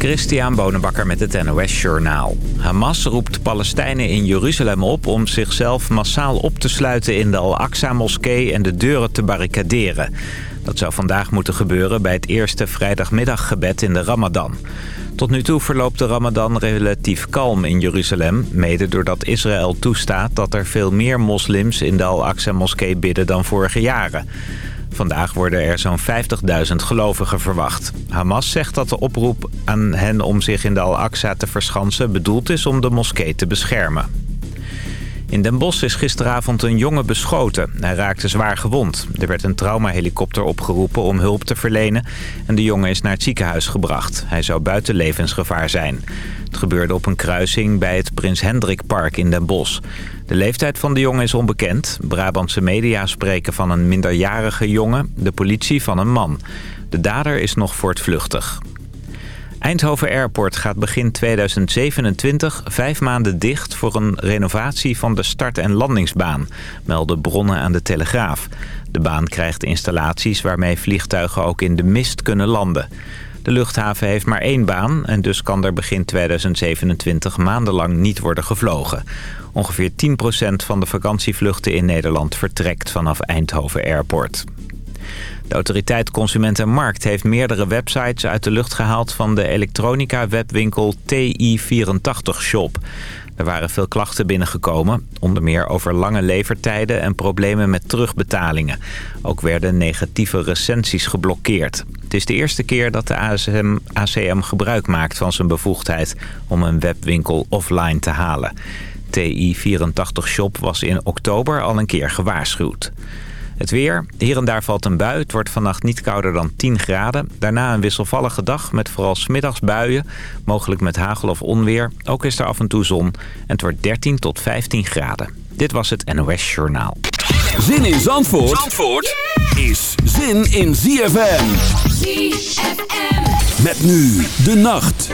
Christian Bonenbakker met het NOS Journaal. Hamas roept Palestijnen in Jeruzalem op om zichzelf massaal op te sluiten in de Al-Aqsa-moskee en de deuren te barricaderen. Dat zou vandaag moeten gebeuren bij het eerste vrijdagmiddaggebed in de Ramadan. Tot nu toe verloopt de Ramadan relatief kalm in Jeruzalem... mede doordat Israël toestaat dat er veel meer moslims in de Al-Aqsa-moskee bidden dan vorige jaren. Vandaag worden er zo'n 50.000 gelovigen verwacht. Hamas zegt dat de oproep aan hen om zich in de Al-Aqsa te verschansen... bedoeld is om de moskee te beschermen. In Den Bosch is gisteravond een jongen beschoten. Hij raakte zwaar gewond. Er werd een traumahelikopter opgeroepen om hulp te verlenen... en de jongen is naar het ziekenhuis gebracht. Hij zou buiten levensgevaar zijn. Het gebeurde op een kruising bij het Prins Hendrikpark in Den Bosch. De leeftijd van de jongen is onbekend. Brabantse media spreken van een minderjarige jongen, de politie van een man. De dader is nog voortvluchtig. Eindhoven Airport gaat begin 2027 vijf maanden dicht voor een renovatie van de start- en landingsbaan, melden bronnen aan de Telegraaf. De baan krijgt installaties waarmee vliegtuigen ook in de mist kunnen landen. De luchthaven heeft maar één baan en dus kan er begin 2027 maandenlang niet worden gevlogen. Ongeveer 10% van de vakantievluchten in Nederland vertrekt vanaf Eindhoven Airport. De autoriteit Consument en Markt heeft meerdere websites uit de lucht gehaald van de elektronica-webwinkel TI84 Shop. Er waren veel klachten binnengekomen, onder meer over lange levertijden en problemen met terugbetalingen. Ook werden negatieve recensies geblokkeerd. Het is de eerste keer dat de ASM, ACM gebruik maakt van zijn bevoegdheid om een webwinkel offline te halen. TI84 Shop was in oktober al een keer gewaarschuwd. Het weer. Hier en daar valt een bui. Het wordt vannacht niet kouder dan 10 graden. Daarna een wisselvallige dag met vooral smiddags buien. Mogelijk met hagel of onweer. Ook is er af en toe zon. En het wordt 13 tot 15 graden. Dit was het NOS Journaal. Zin in Zandvoort, Zandvoort is zin in ZFM. ZFM. Met nu de nacht.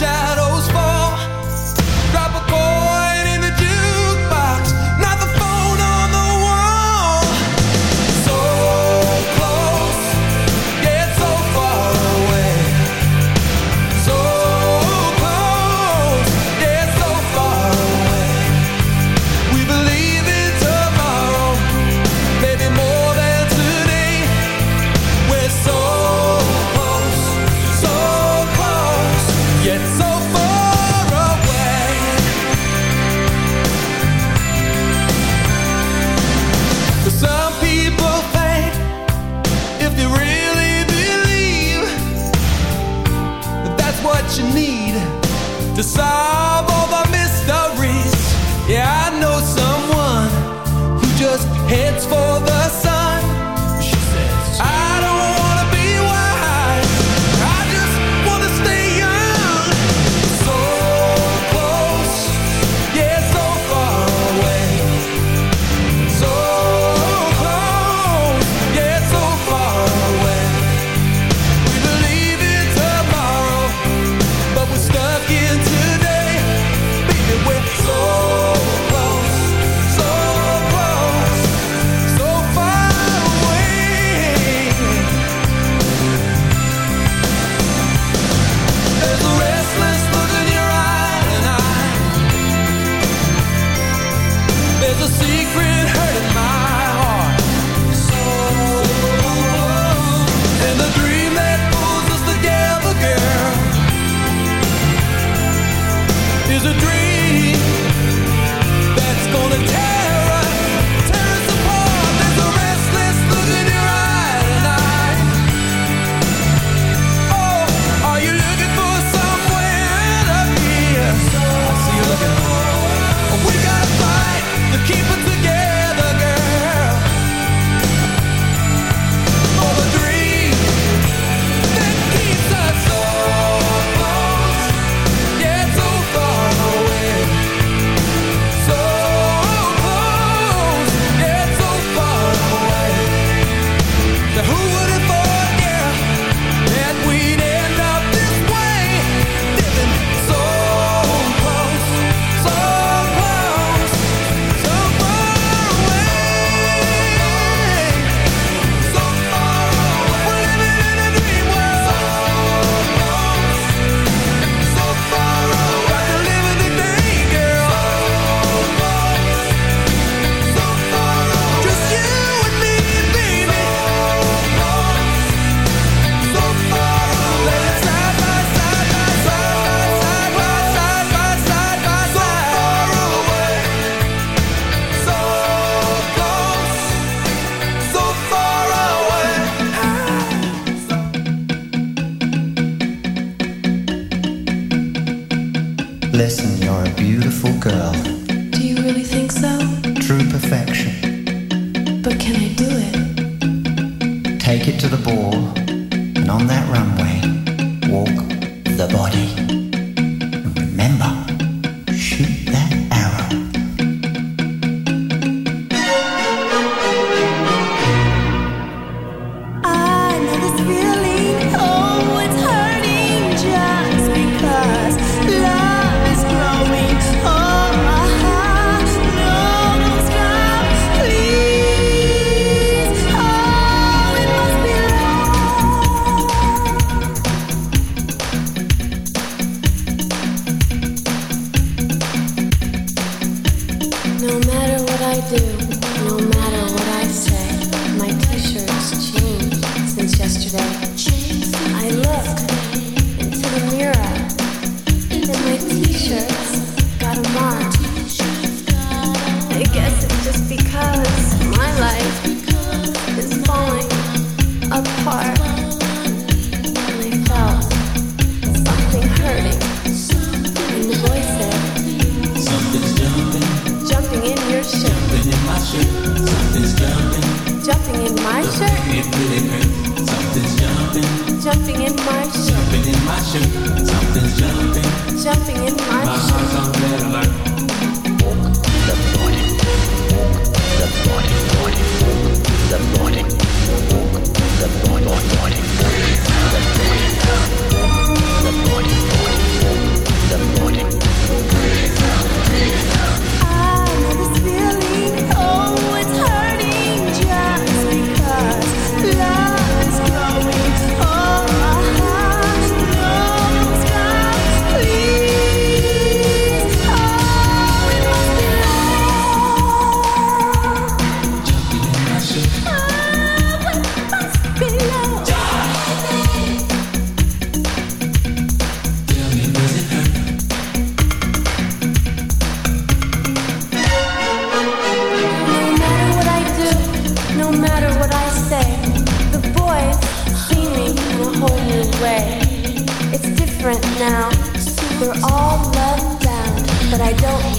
shout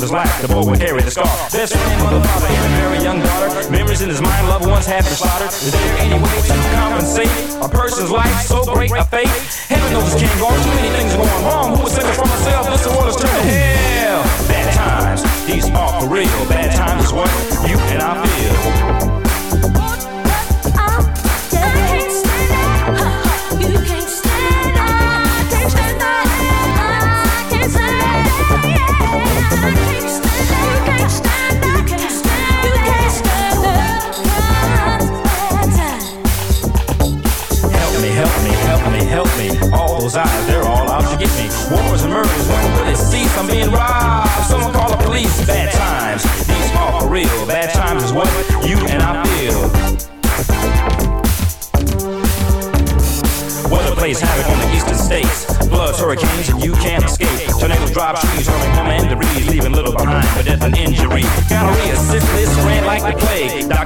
His life. The boy would carry the scar. Best friend, mother, father, and a very young daughter. Memories in his mind, loved ones have been slaughtered. Is there any way to compensate a person's life so great a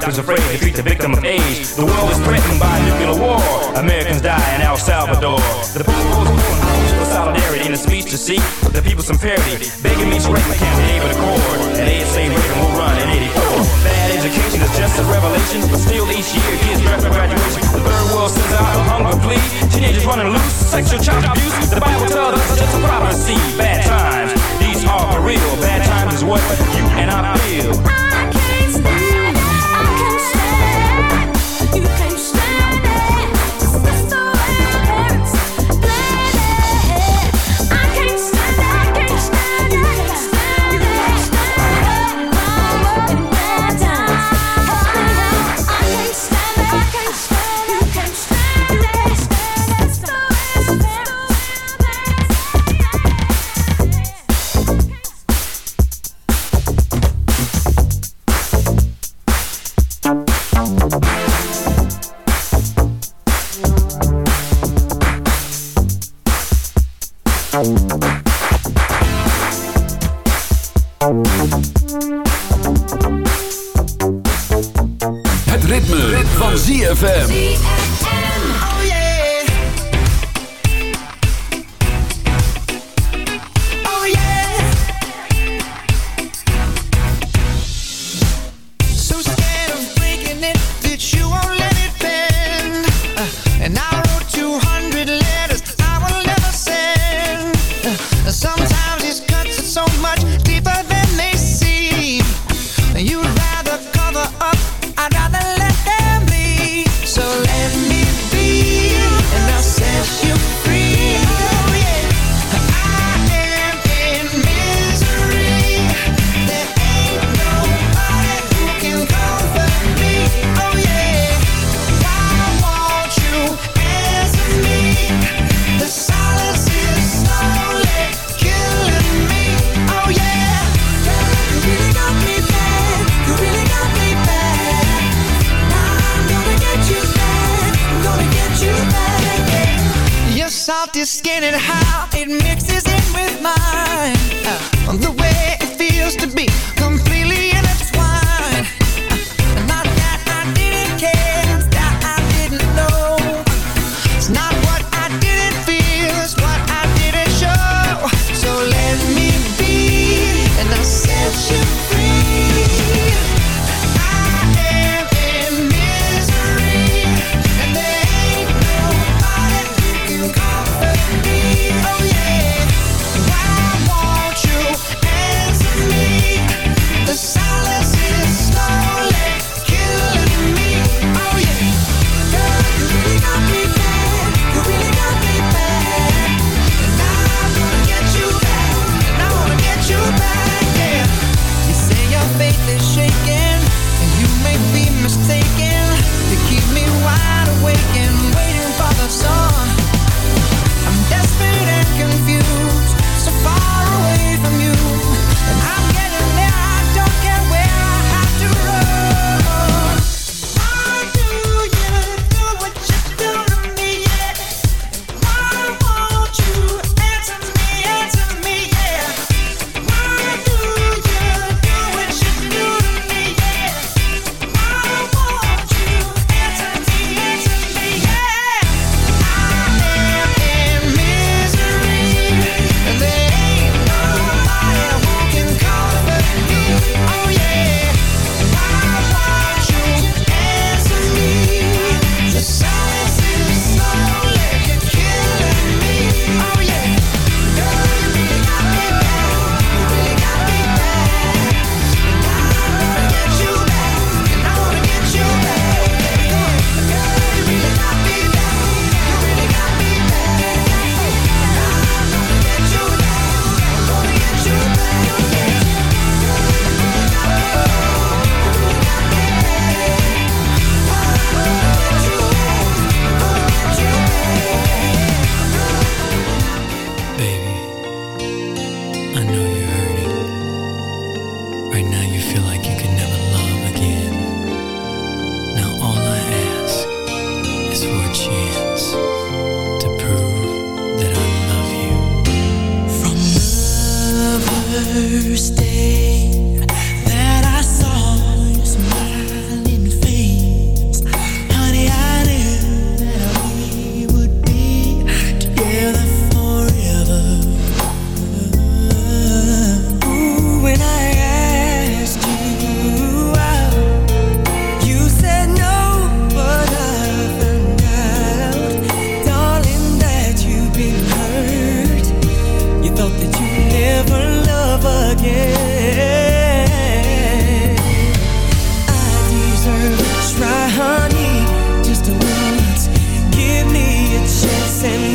Life is afraid to treat the victim of age. The world is threatened by nuclear war. Americans die in El Salvador. The people's for solidarity in a speech to seek the people some parity. Begging me to write my campaign for the court. And they say Reagan will run in 84. Bad education is just a revelation. But still each year kids draft for graduation. The third world sends out a hunger plea. Teenagers running loose. Sexual child abuse. The Bible tells us just a prophecy. Bad times. These are for real. Bad times is what you and I feel.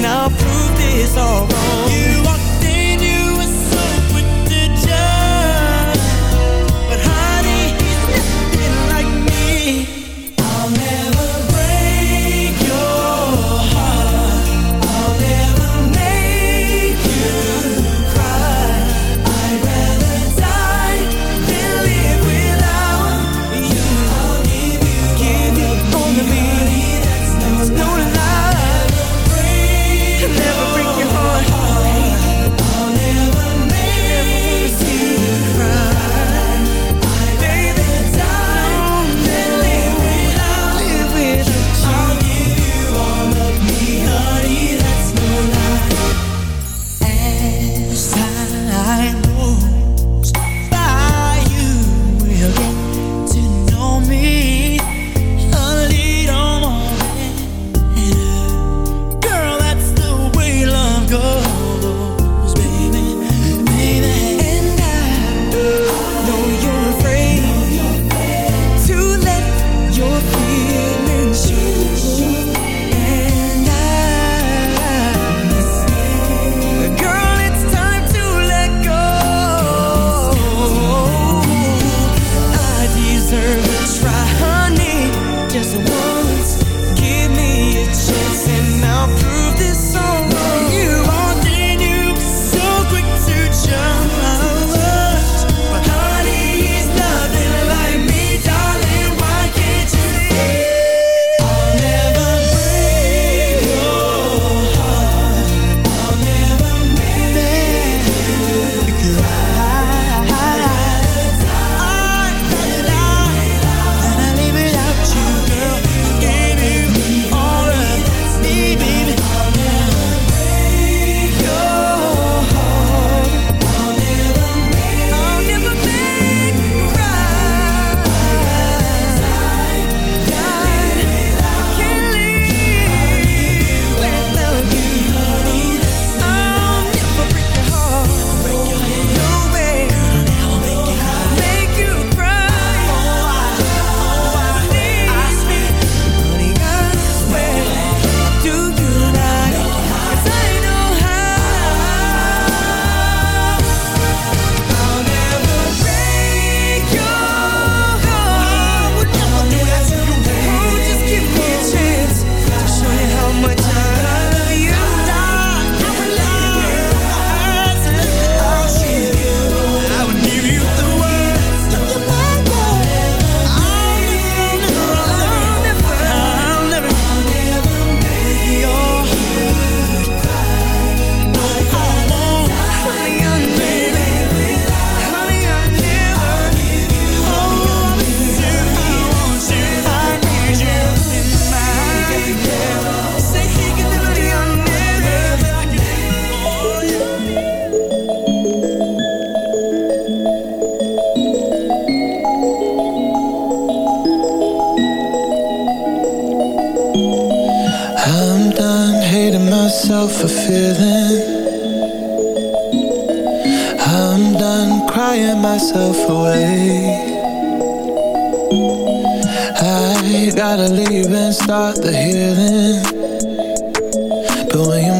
I'll prove this all wrong. You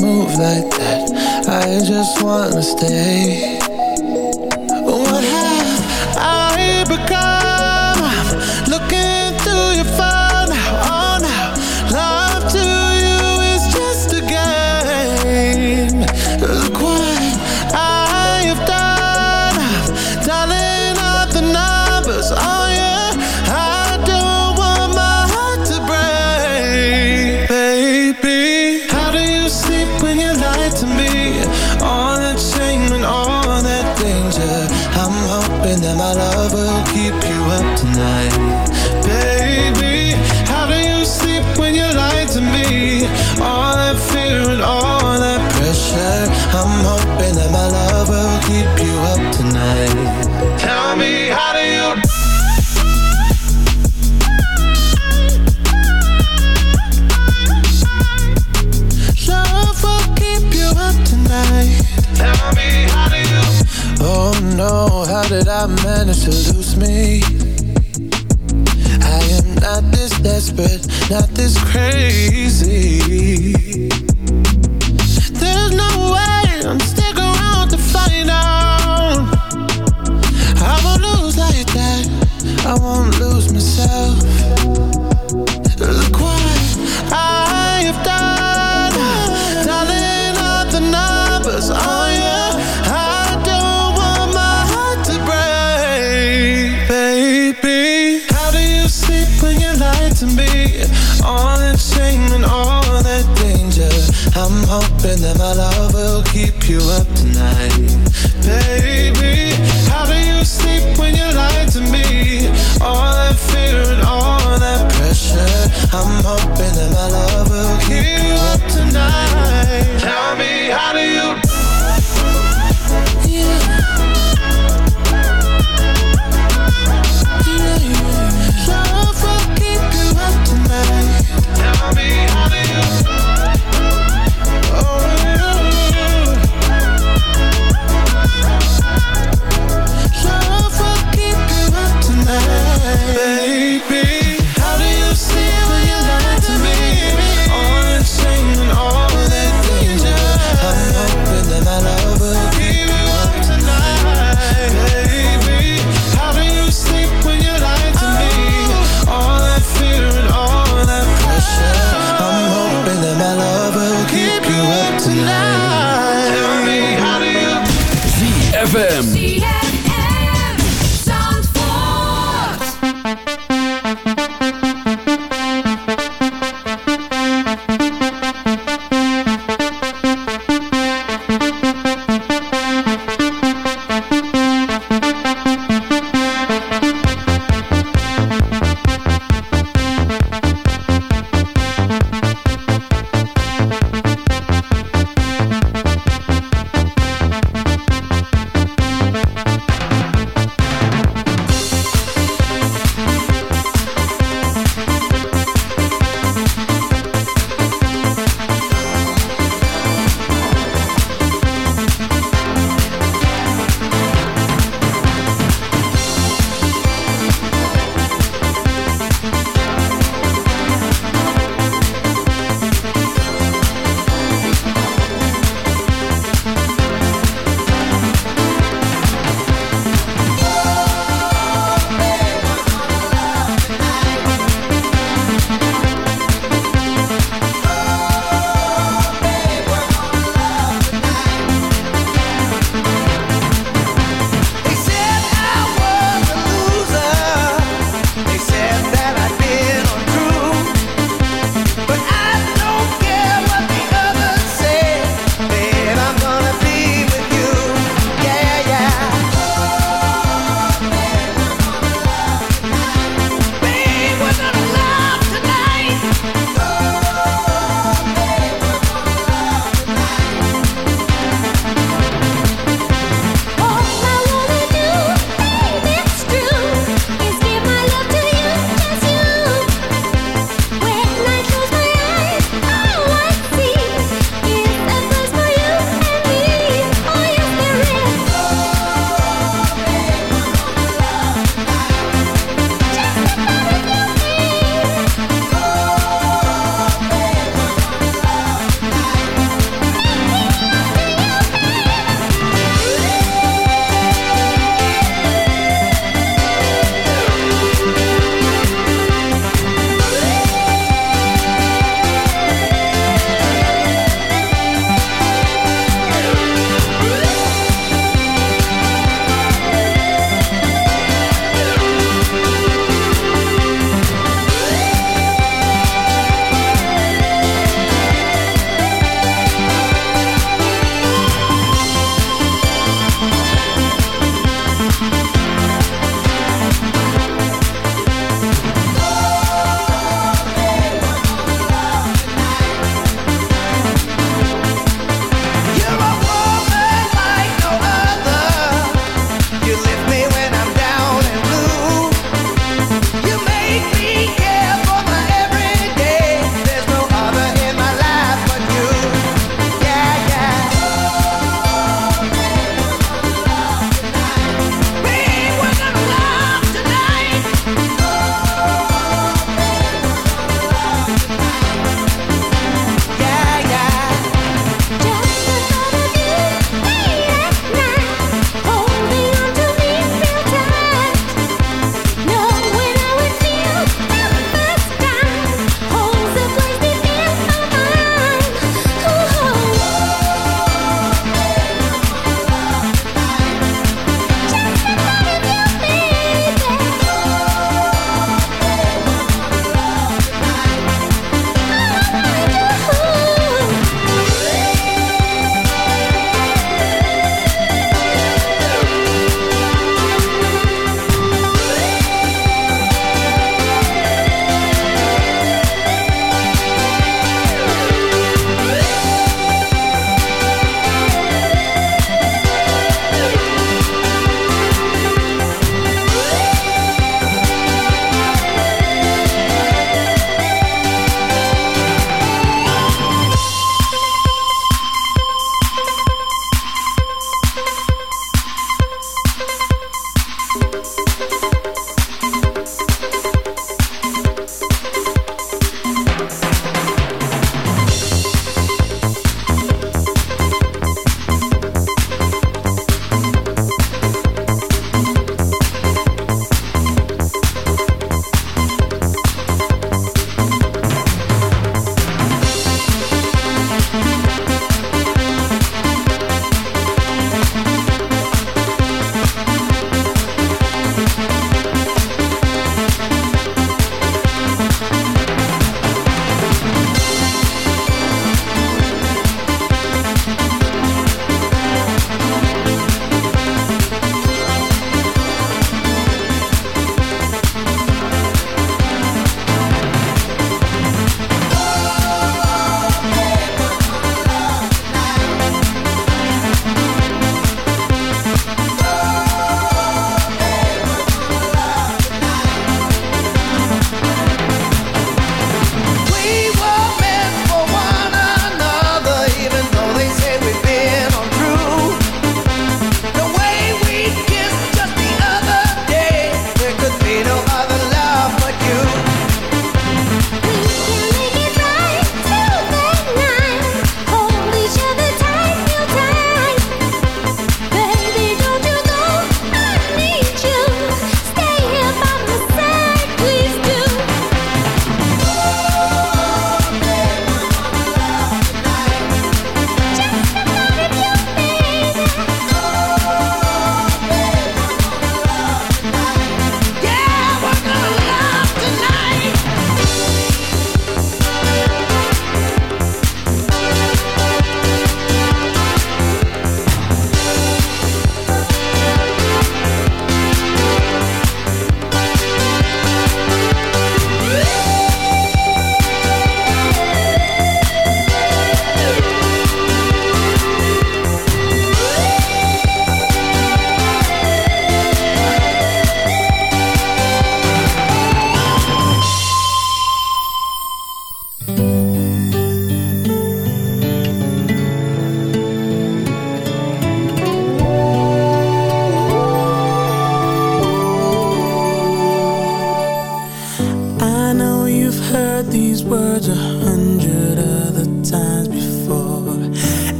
move like that, I just wanna stay.